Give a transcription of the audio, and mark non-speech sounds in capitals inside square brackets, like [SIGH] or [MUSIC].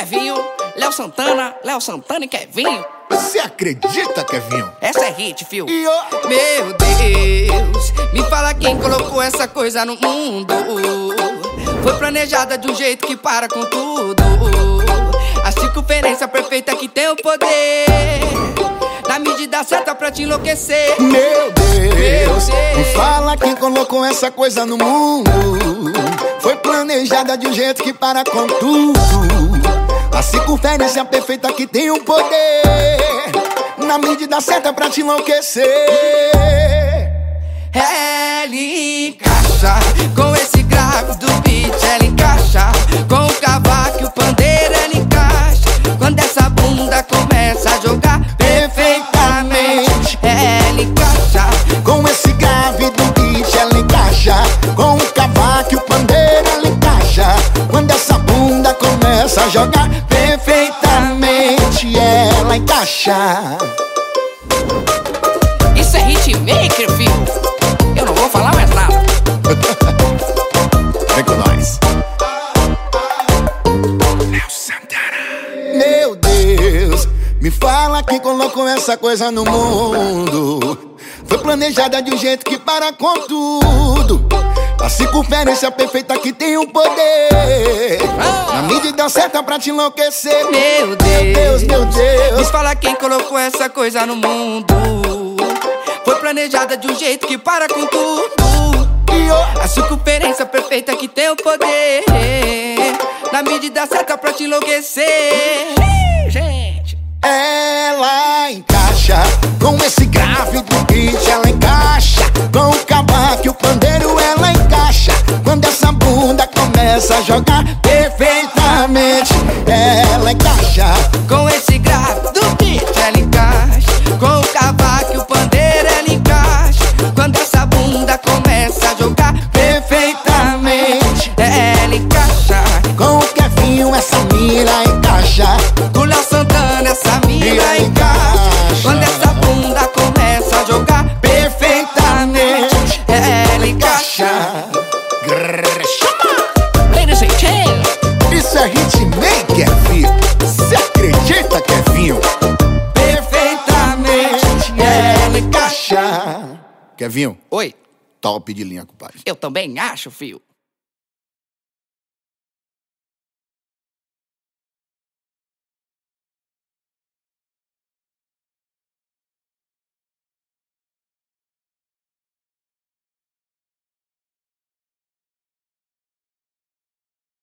Kevinho, Léo Santana, Léo Santana e Kevinho. Você acredita, Kevinho? Essa é hit, fio. E ó, Meu Deus, me fala quem colocou essa coisa no mundo. Foi planejada de um jeito que para com tudo. A circunferência perfeita que tem o poder. Na medida certa pra te enlouquecer. meu Deus, Deus. me fala quem colocou essa coisa no mundo. Foi planejada de um jeito que para com tudo. A circunferência perfeita que tem o poder. Na medida certa pra te enlouquecer. Ela encaixa Isso é hitmaker, filho. Eu não vou falar mais nada. [LAUGHS] Vem com nós. Meu Deus, me fala quem colocou essa coisa no mundo. Foi planejada de um jeito que para com tudo. A circunferência perfeita que tem o poder Medida certa pra te enlouquecer Meu Deus, Deus, meu Deus Me fala quem colocou essa coisa no mundo. Foi planejada de um jeito que para com tudo. A circunferência perfeita que tem o poder. Na medida certa pra te enlouquecer. Gente. Ela encaixa com esse grave do beat, ela encaixa ela encaixa. Com encaixa. Kevinho, Oi, top de linha, compadre. eu também acho, fio.